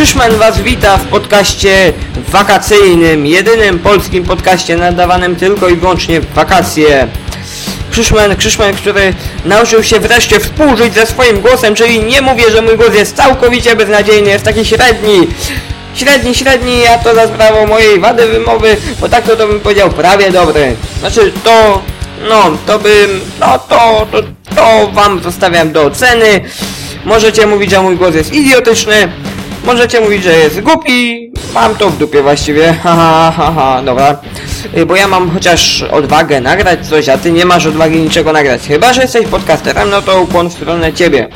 Krzyszman Was wita w podcaście wakacyjnym, jedynym polskim podcaście nadawanym tylko i wyłącznie w wakacje. Krzyszman, Krzyszman, który nauczył się wreszcie współżyć ze swoim głosem, czyli nie mówię, że mój głos jest całkowicie beznadziejny, jest taki średni. Średni, średni, a to za sprawą mojej wady wymowy, bo tak to, to bym powiedział prawie dobry. Znaczy to, no, to bym, no to, to, to wam zostawiam do oceny. Możecie mówić, że mój głos jest idiotyczny, możecie mówić, że jest głupi, mam to w dupie właściwie, haha, haha, dobra. Y, Bo ja mam chociaż odwagę nagrać coś, a ty nie masz odwagi niczego nagrać. Chyba, że jesteś podcasterem, no to ukłon w stronę ciebie.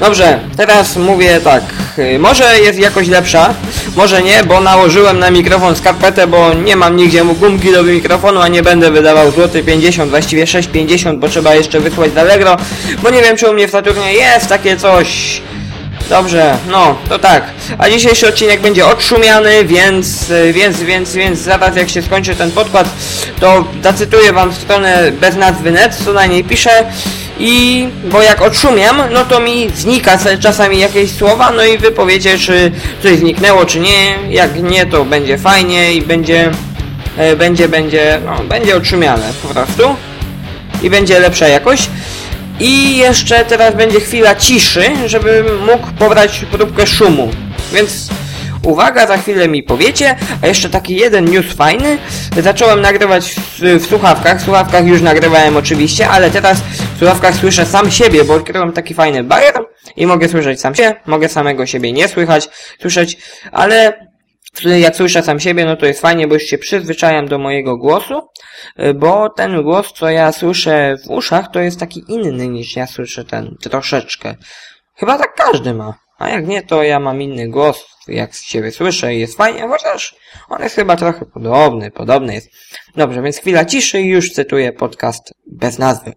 Dobrze, teraz mówię tak, y, może jest jakoś lepsza, może nie, bo nałożyłem na mikrofon skarpetę, bo nie mam nigdzie mu gumki do mikrofonu, a nie będę wydawał złoty 50, właściwie 6,50, bo trzeba jeszcze wysłać z Allegro, bo nie wiem czy u mnie w Saturnie jest takie coś... Dobrze, no, to tak. A dzisiejszy odcinek będzie odszumiany, więc, więc, więc, więc zaraz jak się skończy ten podkład, to zacytuję wam stronę bez nazwy net, co na niej piszę i, bo jak odszumiam, no to mi znika czasami jakieś słowa, no i wy powiecie, czy coś zniknęło, czy nie. Jak nie, to będzie fajnie i będzie, e, będzie, będzie, no, będzie odszumiane po prostu i będzie lepsza jakość. I jeszcze teraz będzie chwila ciszy, żebym mógł pobrać próbkę szumu. Więc uwaga, za chwilę mi powiecie. A jeszcze taki jeden news fajny. Zacząłem nagrywać w, w słuchawkach. W słuchawkach już nagrywałem oczywiście, ale teraz w słuchawkach słyszę sam siebie, bo odkryłem taki fajny bajer i mogę słyszeć sam siebie. Mogę samego siebie nie słychać, słyszeć, ale jak słyszę sam siebie, no to jest fajnie, bo już się przyzwyczajam do mojego głosu, y, bo ten głos, co ja słyszę w uszach, to jest taki inny niż ja słyszę ten troszeczkę. Chyba tak każdy ma. A jak nie, to ja mam inny głos, jak z siebie słyszę i jest fajnie, chociaż on jest chyba trochę podobny, podobny jest. Dobrze, więc chwila ciszy i już cytuję podcast bez nazwy.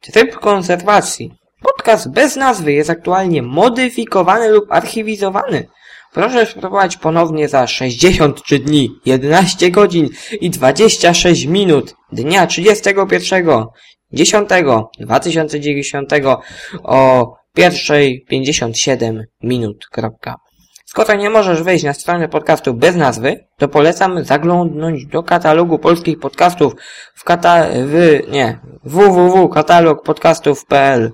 Tryb konserwacji. Podcast bez nazwy jest aktualnie modyfikowany lub archiwizowany. Proszę spróbować ponownie za 63 dni, 11 godzin i 26 minut dnia 31 10 2090 o 1.57 minut. Kropka. Skoro nie możesz wejść na stronę podcastu bez nazwy, to polecam zaglądnąć do katalogu polskich podcastów w kata... w... nie... www.katalogpodcastów.pl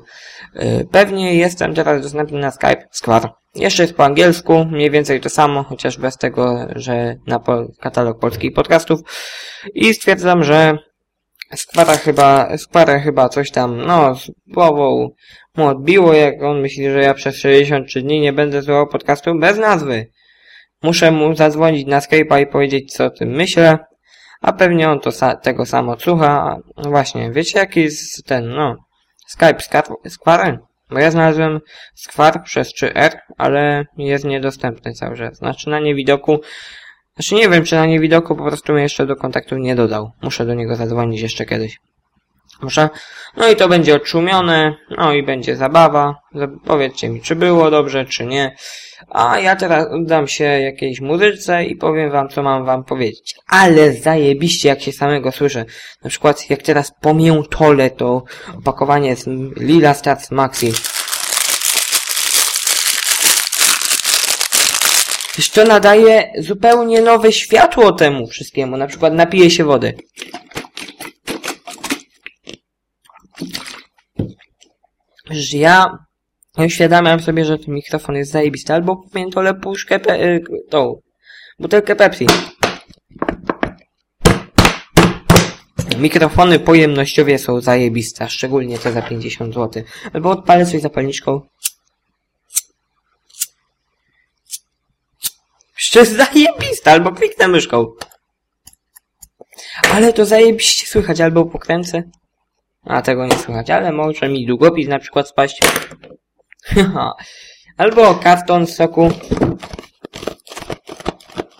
Y, Pewnie jestem teraz dostępny na Skype Square. Jeszcze jest po angielsku, mniej więcej to samo, chociaż bez tego, że na katalog polskich podcastów. I stwierdzam, że Squara chyba, Square chyba coś tam, no, z głową mu odbiło, jak on myśli, że ja przez 63 dni nie będę słuchał podcastu bez nazwy. Muszę mu zadzwonić na Skype'a i powiedzieć, co o tym myślę, a pewnie on to sa tego samo słucha. No właśnie, wiecie jaki jest ten, no, Skype Square? Bo ja znalazłem Square przez 3R, ale jest niedostępny cały czas. Znaczy na niewidoku, znaczy nie wiem, czy na niewidoku po prostu mnie jeszcze do kontaktu nie dodał. Muszę do niego zadzwonić jeszcze kiedyś. Muszę. No i to będzie odszumione, no i będzie zabawa. Za- Powiedzcie mi, czy było dobrze, czy nie. A ja teraz oddam się jakiejś muzyce i powiem wam, co mam wam powiedzieć. Ale zajebiście, jak się samego słyszę. Na przykład, jak teraz pomiętole to opakowanie z Lila Stars Maxi. Wiesz, to nadaje zupełnie nowe światło temu wszystkiemu. Na przykład napiję się wody. że ja uświadamiam sobie, że ten mikrofon jest zajebisty, albo pamiętolę puszkę, pe- y, tą, butelkę Pepsi. Mikrofony pojemnościowe są zajebiste, szczególnie te za 50 zł. Albo odpalę coś zapalniczką. Jeszcze jest zajebiste, albo kliknę myszką. Ale to zajebiście słychać, albo pokręcę. A tego nie słychać, ale może mi długopis na przykład spaść. Albo karton z soku.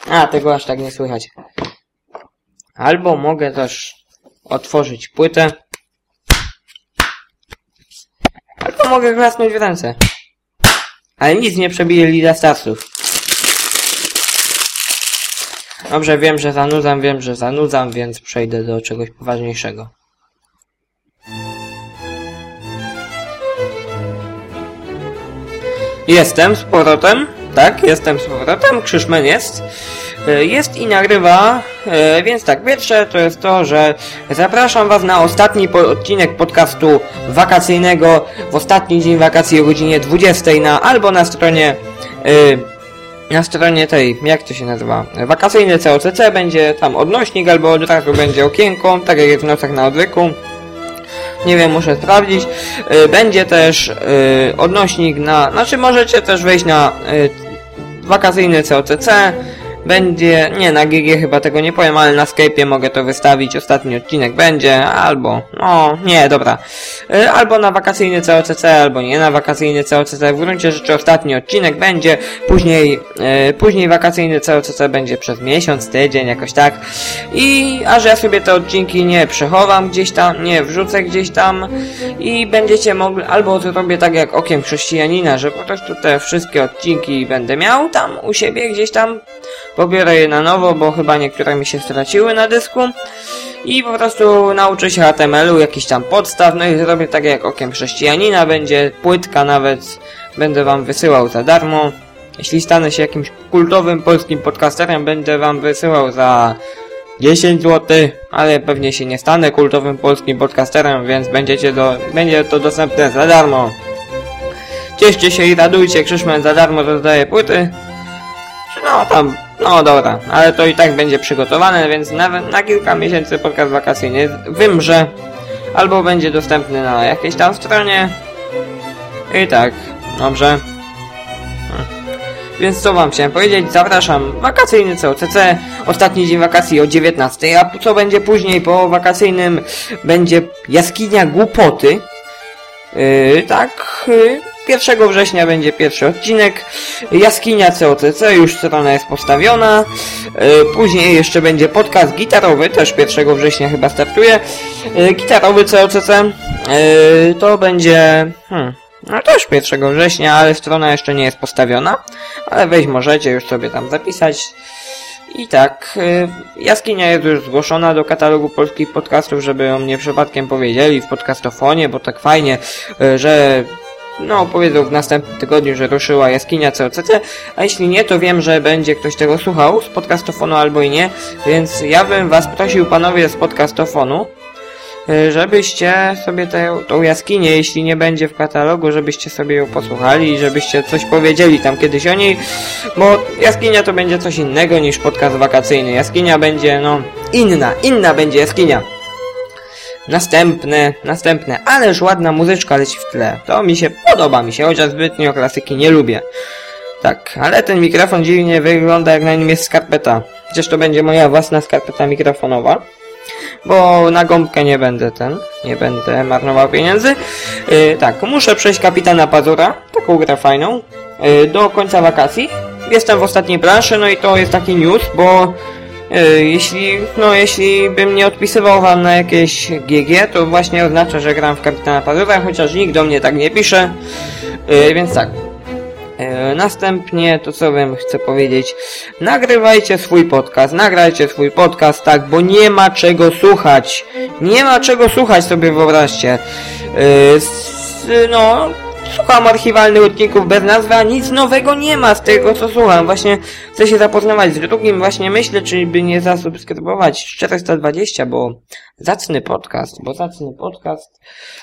A, tego aż tak nie słychać. Albo mogę też otworzyć płytę. Albo mogę klasnąć w ręce. Ale nic nie przebije Lida Starsów. Dobrze, wiem, że zanudzam, wiem, że zanudzam, więc przejdę do czegoś poważniejszego. Jestem z powrotem. Tak, jestem z powrotem. Krzyszmen jest. E, Jest i nagrywa, e, więc tak, pierwsze to jest to, że zapraszam Was na ostatni odcinek podcastu wakacyjnego w ostatni dzień wakacji o godzinie 20 na albo na stronie e, na stronie tej, jak to się nazywa, wakacyjny COCC będzie tam odnośnik albo od razu będzie okienko, tak jak jest w nocach na odwyku. Nie wiem, muszę sprawdzić. Y, Będzie też y, odnośnik na, znaczy możecie też wejść na y, wakacyjny COCC. Będzie, nie, na GG chyba tego nie powiem, ale na Skype'ie mogę to wystawić. Ostatni odcinek będzie, albo, no, nie, dobra. Y, Albo na wakacyjny COCC, albo nie na wakacyjny COCC. W gruncie rzeczy ostatni odcinek będzie, później, y, później wakacyjny COCC będzie przez miesiąc, tydzień, jakoś tak. I, a że ja sobie te odcinki nie przechowam gdzieś tam, nie wrzucę gdzieś tam i będziecie mogli, albo zrobię tak jak okiem chrześcijanina, że po prostu te wszystkie odcinki będę miał tam u siebie gdzieś tam pobiorę je na nowo, bo chyba niektóre mi się straciły na dysku i po prostu nauczę się HTML-u, jakiś tam podstaw, no i zrobię tak jak okiem chrześcijanina, będzie płytka nawet, będę wam wysyłał za darmo. Jeśli stanę się jakimś kultowym polskim podcasterem, będę wam wysyłał za 10 zł, ale pewnie się nie stanę kultowym polskim podcasterem, więc będziecie do, będzie to dostępne za darmo. Cieszcie się i radujcie, Krzyszman za darmo rozdaje płyty. No tam, no dobra, ale to i tak będzie przygotowane, więc nawet na kilka miesięcy podcast wakacyjny wymrze. Albo będzie dostępny na jakiejś tam stronie. I tak, dobrze. Hmm. Więc co wam chciałem powiedzieć, zapraszam wakacyjny COCC, ostatni dzień wakacji o 19, a co będzie później po wakacyjnym będzie jaskinia głupoty. Yy, tak, yy, 1 września będzie pierwszy odcinek. Jaskinia COCC, już strona jest postawiona. Yy, później jeszcze będzie podcast gitarowy, też 1 września chyba startuje. Yy, gitarowy COCC. Yy, to będzie... Hmm, no też 1 września, ale strona jeszcze nie jest postawiona. Ale wejść możecie już sobie tam zapisać. I tak, jaskinia jest już zgłoszona do katalogu polskich podcastów, żeby o mnie przypadkiem powiedzieli w podcastofonie, bo tak fajnie, że no powiedzą w następnym tygodniu, że ruszyła jaskinia COCC, a jeśli nie, to wiem, że będzie ktoś tego słuchał z podcastofonu albo i nie, więc ja bym was prosił panowie z podcastofonu, y, żebyście sobie tę, tą jaskinię, jeśli nie będzie w katalogu, żebyście sobie ją posłuchali i żebyście coś powiedzieli tam kiedyś o niej, bo jaskinia to będzie coś innego niż podcast wakacyjny. Jaskinia będzie, no, inna, inna będzie jaskinia. Następne, następne, ależ ładna muzyczka leci w tle. To mi się podoba, mi się, chociaż zbytnio klasyki nie lubię. Tak, ale ten mikrofon dziwnie wygląda jak na nim jest skarpeta. Chociaż to będzie moja własna skarpeta mikrofonowa bo na gąbkę nie będę ten, nie będę marnował pieniędzy. Yy, tak, muszę przejść kapitana Pazura, taką grę fajną, yy, do końca wakacji. Jestem w ostatniej planszy, no i to jest taki news, bo jeśli, no jeśli bym nie odpisywał wam na jakieś GG, to właśnie oznacza, że gram w kapitana Pazura, chociaż nikt do mnie tak nie pisze, yy, więc tak. E, Następnie to co wam chcę powiedzieć, nagrywajcie swój podcast, nagrajcie swój podcast, tak, bo nie ma czego słuchać, nie ma czego słuchać sobie wyobraźcie. E, No, słucham archiwalnych odcinków bez nazwy, a nic nowego nie ma z tego co słucham, właśnie chcę się zapoznawać z drugim, właśnie myślę, czy by nie zasubskrybować 420, bo zacny podcast, bo zacny podcast,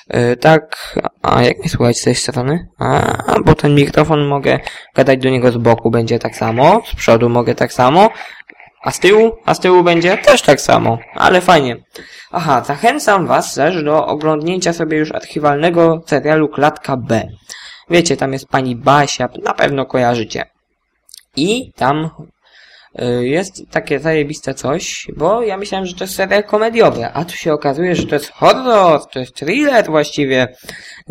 E, tak, a jak mnie słuchać? Z tej strony? A, bo ten mikrofon mogę gadać do niego z boku, będzie tak samo, z przodu mogę tak samo, a z tyłu, a z tyłu będzie też tak samo, ale fajnie. Aha, zachęcam was też do oglądnięcia sobie już archiwalnego serialu Klatka B. Wiecie, tam jest pani Basia, na pewno kojarzycie. I tam jest takie zajebiste coś, bo ja myślałem, że to jest serial komediowy, a tu się okazuje, że to jest horror, to jest thriller właściwie,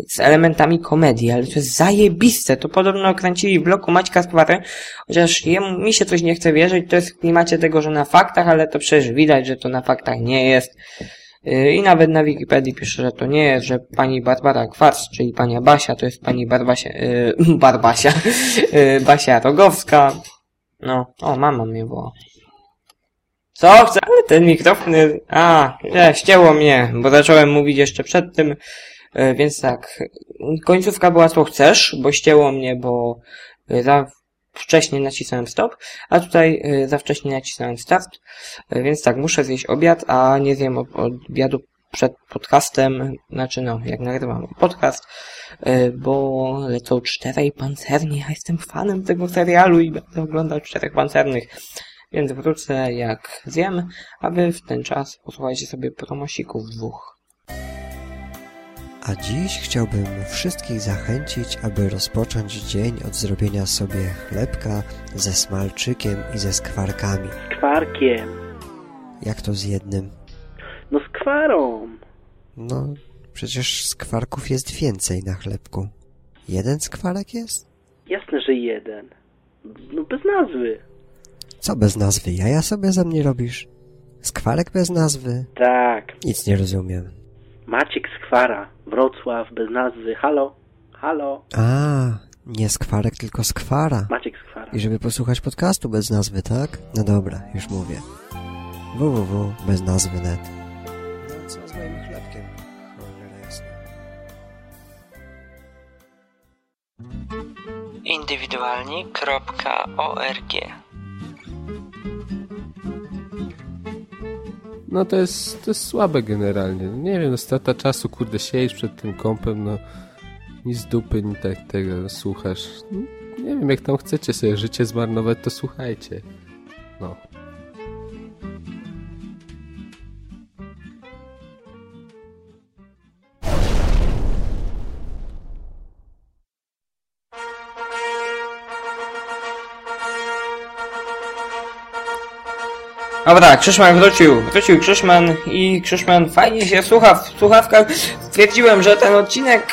z elementami komedii, ale to jest zajebiste, to podobno kręcili w bloku Maćka Skwary, chociaż jemu, mi się coś nie chce wierzyć, to jest w klimacie tego, że na faktach, ale to przecież widać, że to na faktach nie jest. Y, I nawet na Wikipedii pisze, że to nie jest, że pani Barbara Kwarc, czyli pani Basia, to jest pani Barbasia, yy, Barbasia, yy, Basia Rogowska. No, o, mama mnie woła. Co chcę? Ale ten mikrofon... A, nie, ścięło mnie, bo zacząłem mówić jeszcze przed tym. E, więc tak, końcówka była co chcesz, bo ścięło mnie, bo e, za wcześnie nacisnąłem stop, a tutaj e, za wcześnie nacisnąłem start, więc tak, muszę zjeść obiad, a nie zjem obiadu przed podcastem, znaczy no, jak nagrywam podcast, bo lecą czterej pancernie, ja jestem fanem tego serialu i będę oglądał czterech pancernych, więc wrócę jak zjem, a wy w ten czas posłuchajcie sobie promosików dwóch. A dziś chciałbym wszystkich zachęcić, aby rozpocząć dzień od zrobienia sobie chlebka ze smalczykiem i ze skwarkami. Skwarkiem. Jak to z jednym? Skwarą. No, przecież skwarków jest więcej na chlebku. Jeden skwarek jest? Jasne, że jeden. No bez nazwy. Co bez nazwy? Jaja sobie ze mnie robisz? Skwarek bez nazwy? Tak. Nic nie rozumiem. Maciek Skwara. Wrocław, bez nazwy. Halo? Halo? A, nie skwarek, tylko skwara. Maciek Skwara. I żeby posłuchać podcastu bez nazwy, tak? No dobra, już mówię. www, indywidualni.org No to jest, to jest słabe generalnie. Nie wiem, no strata czasu, kurde, siedzisz przed tym kąpem, no nic dupy, ni tak tego słuchasz. Nie wiem, jak tam chcecie sobie życie zmarnować, to słuchajcie. No. Dobra, Krzyszman wrócił. Wrócił Krzyszman i Krzyszman fajnie się słucha w słuchawkach. Stwierdziłem, że ten odcinek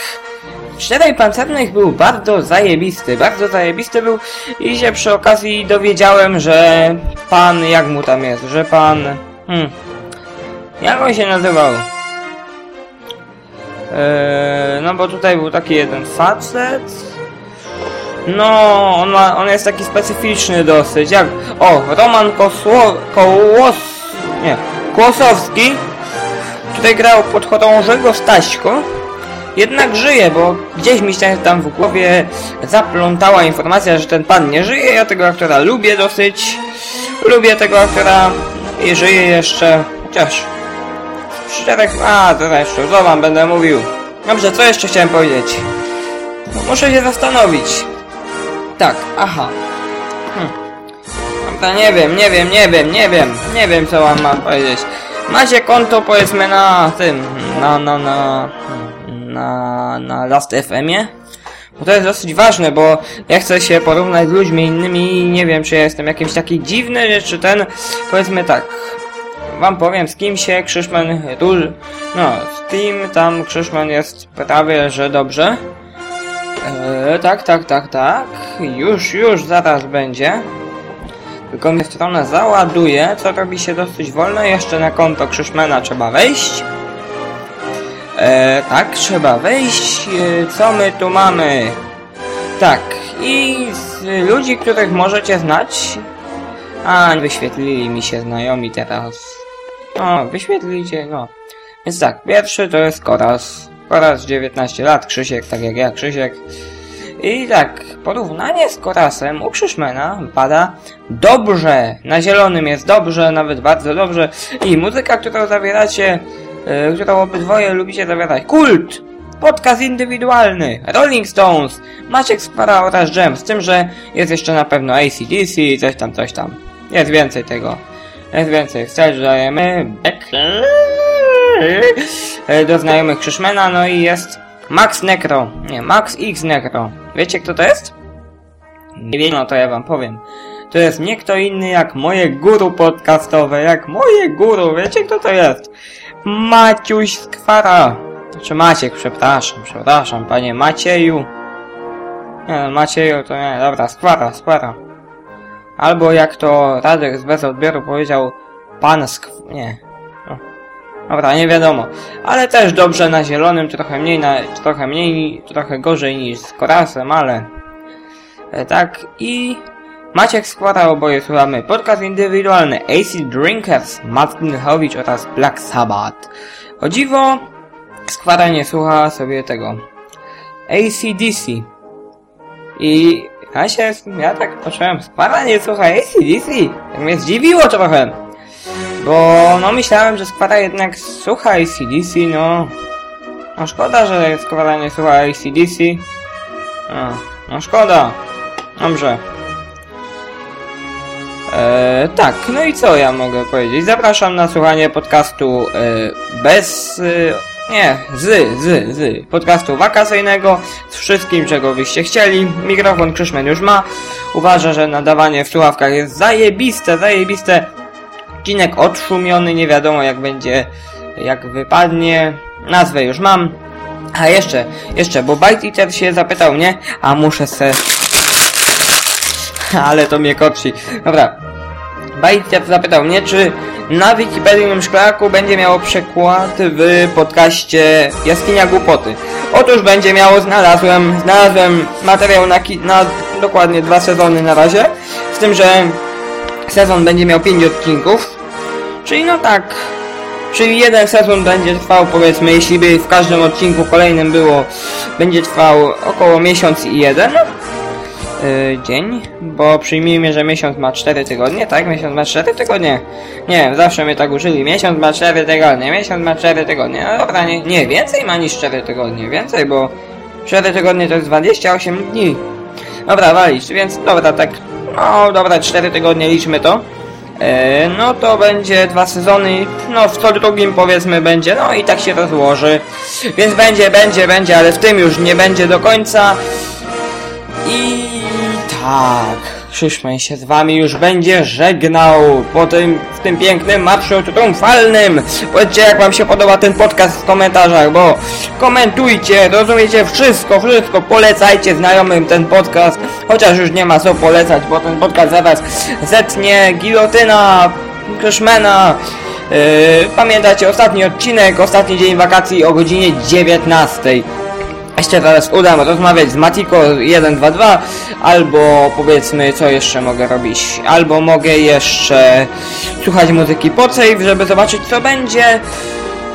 Czterej Pancernych był bardzo zajebisty. Bardzo zajebisty był i się przy okazji dowiedziałem, że pan, jak mu tam jest, że pan... Hmm, jak on się nazywał? Eee, no bo tutaj był taki jeden facet... No, on, ma, on jest taki specyficzny dosyć, jak... O, Roman Kosło... Kołos... Nie, Kłosowski tutaj grał podchorążego Staśko, jednak żyje, bo gdzieś mi się tam w głowie zaplątała informacja, że ten pan nie żyje, ja tego aktora lubię dosyć, lubię tego aktora i żyje jeszcze, chociaż... Czterech... A, to jeszcze, co wam będę mówił. Dobrze, co jeszcze chciałem powiedzieć? No, muszę się zastanowić. Tak, aha. Hm. Dobra, nie wiem, nie wiem, nie wiem, nie wiem, nie wiem co mam powiedzieć. Macie konto powiedzmy na tym, na, na, na, na, na Last FM-ie? Bo to jest dosyć ważne, bo ja chcę się porównać z ludźmi innymi i nie wiem, czy ja jestem jakimś taki dziwny, czy ten, powiedzmy tak, wam powiem, z kim się Krzyszman ról, no, z kim tam Krzyszman jest prawie, że dobrze. Eee, tak, tak, tak, tak. Już, już, zaraz będzie. Tylko mnie strona załaduje, co robi się dosyć wolno. Jeszcze na konto Krzyszmana trzeba wejść. Eee, tak, trzeba wejść. Eee, co my tu mamy? Tak, i z ludzi, których możecie znać. A, wyświetlili mi się znajomi teraz. O, wyświetlicie, no. Więc tak, pierwszy to jest Koras. Koras 19 lat, Krzysiek, tak jak ja, Krzysiek. I tak, porównanie z Korasem u Krzyszmana pada dobrze. Na zielonym jest dobrze, nawet bardzo dobrze. I muzyka, którą zawieracie, yy, którą obydwoje lubicie zawierać. Kult! Podcast indywidualny, Rolling Stones, Maciek Skwara oraz Jam, z tym, że jest jeszcze na pewno ACDC, coś tam, coś tam. Jest więcej tego. Jest więcej. Wstecz dajemy back do znajomych Krzyszmana, no i jest Max Necro. Nie, Max X Necro. Wiecie kto to jest? Nie wiem, no to ja wam powiem. To jest nie kto inny jak moje guru podcastowe, jak moje guru. Wiecie kto to jest? Maciuś Skwara. Znaczy Maciek, przepraszam, przepraszam, panie Macieju. Nie no, Macieju to nie, dobra, Skwara, Skwara. Albo jak to Radek z bez odbioru powiedział, pan Skw... nie. Dobra, nie wiadomo. Ale też dobrze na zielonym, trochę mniej, na, trochę mniej, trochę gorzej niż z Korasem, ale... E, tak, i... Maciek Składa, oboje słuchamy. Podcast indywidualny AC Drinkers, Martin Howicz oraz Black Sabbath. O dziwo, Składa nie słucha sobie tego ACDC. I ja się, ja tak poczułem, Składa nie słucha ACDC. Tak mnie zdziwiło trochę. Bo no myślałem, że Składa jednak słucha ACDC, no. No szkoda, że Składa nie słucha ACDC. No, no szkoda. Dobrze. E, tak, no i co ja mogę powiedzieć? Zapraszam na słuchanie podcastu e, bez... E, nie, z, z, z podcastu wakacyjnego z wszystkim, czego byście chcieli. Mikrofon Krzyszmen już ma. Uważa, że nadawanie w słuchawkach jest zajebiste, zajebiste. Odcinek odszumiony, nie wiadomo jak będzie, jak wypadnie. Nazwę już mam. A jeszcze, jeszcze, bo Bite Eater się zapytał mnie, a muszę se... Ale to mnie koci. Dobra. Bite zapytał mnie, czy na Wikipedium Szklaku będzie miało przekład w podcaście Jaskinia Głupoty. Otóż będzie miało, znalazłem, znalazłem materiał na, na dokładnie dwa sezony na razie. Z tym, że sezon będzie miał 5 odcinków. Czyli no tak, Czyli jeden sezon będzie trwał powiedzmy, jeśli by w każdym odcinku kolejnym było, będzie trwał około miesiąc i jeden yy, dzień, bo przyjmijmy, że miesiąc ma 4 tygodnie, tak? Miesiąc ma 4 tygodnie? Nie zawsze mnie tak uczyli, miesiąc ma 4 tygodnie, miesiąc ma 4 tygodnie, no dobra, nie, nie, więcej ma niż 4 tygodnie, więcej, bo 4 tygodnie to jest 28 dni. Dobra, walić, więc dobra, tak, no dobra, 4 tygodnie liczmy to. E, no to będzie dwa sezony, no w co drugim powiedzmy będzie, no i tak się rozłoży. Więc będzie, będzie, będzie, ale w tym już nie będzie do końca. I tak, Krzyszman się z wami już będzie żegnał po tym, w tym pięknym marszu triumfalnym. Powiedzcie jak wam się podoba ten podcast w komentarzach, bo komentujcie, rozumiecie wszystko, wszystko, polecajcie znajomym ten podcast, chociaż już nie ma co polecać, bo ten podcast zaraz zetnie gilotyna Krzyszmana. Yy, pamiętacie ostatni odcinek, ostatni dzień wakacji o godzinie 19. Jeszcze teraz udam rozmawiać z Matiko 122 albo powiedzmy co jeszcze mogę robić. Albo mogę jeszcze słuchać muzyki po save, żeby zobaczyć co będzie.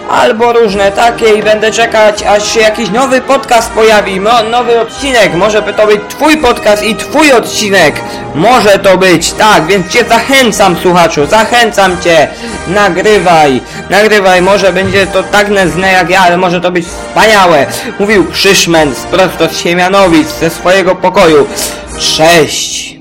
Albo różne takie i będę czekać aż się jakiś nowy podcast pojawi, no, nowy odcinek, może by to być twój podcast i twój odcinek, może to być, tak, więc cię zachęcam słuchaczu, zachęcam cię, nagrywaj, nagrywaj, może będzie to tak nędzne jak ja, ale może to być wspaniałe, mówił Krzyszmen prosto z Siemianowic, ze swojego pokoju, cześć!